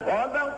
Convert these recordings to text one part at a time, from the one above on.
Roda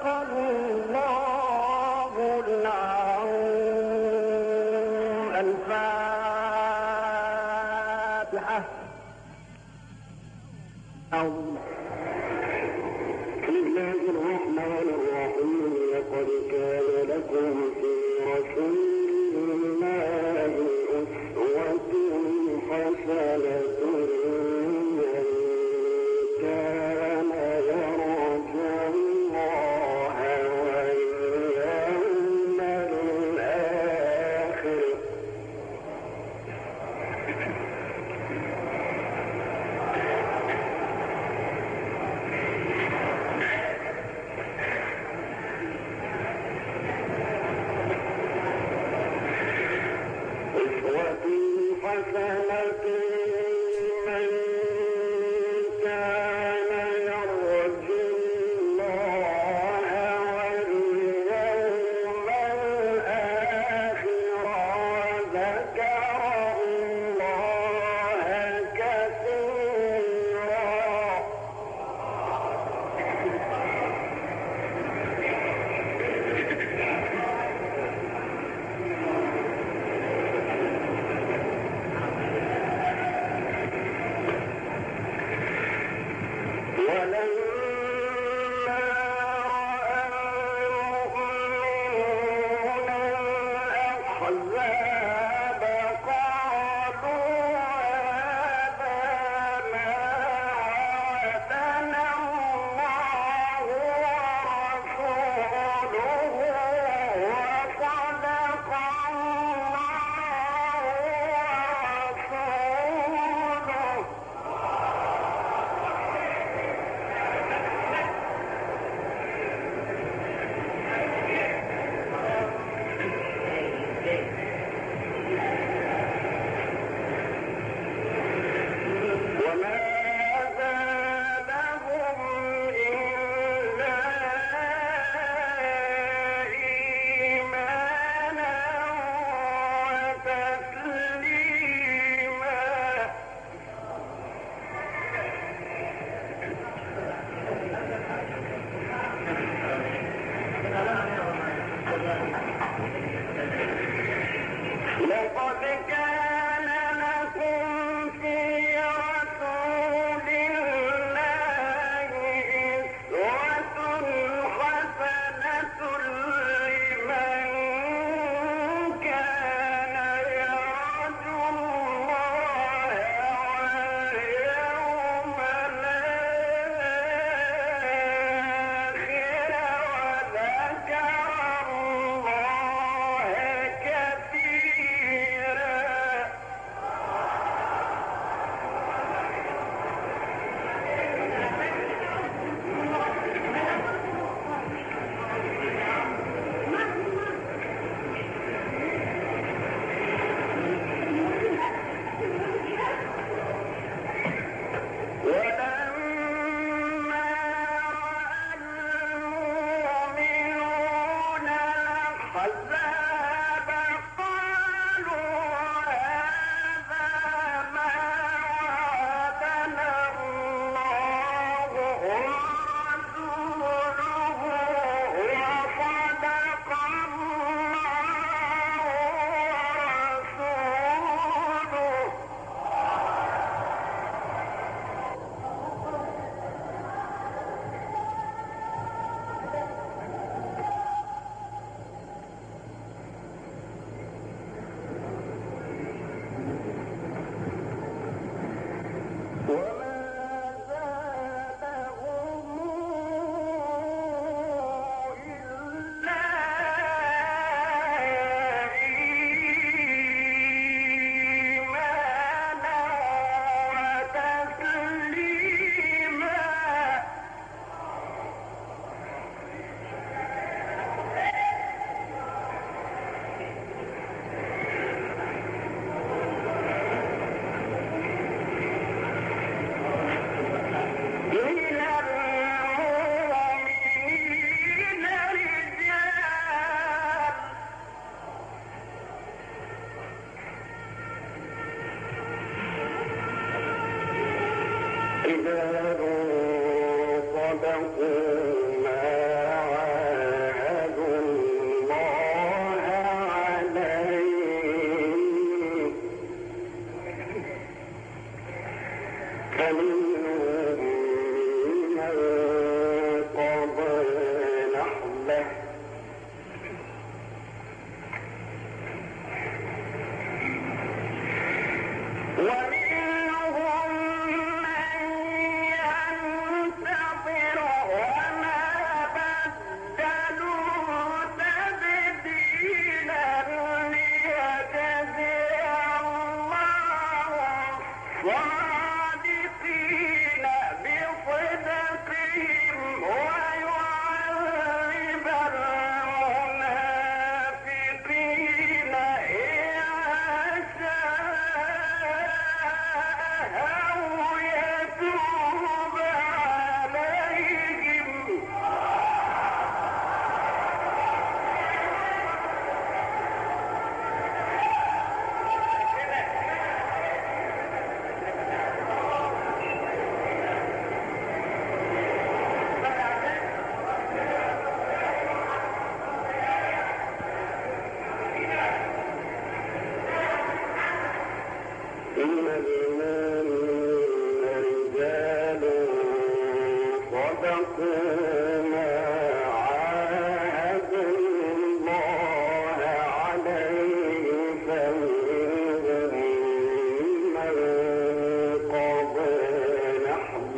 Let's go, Lord. Kelly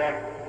back.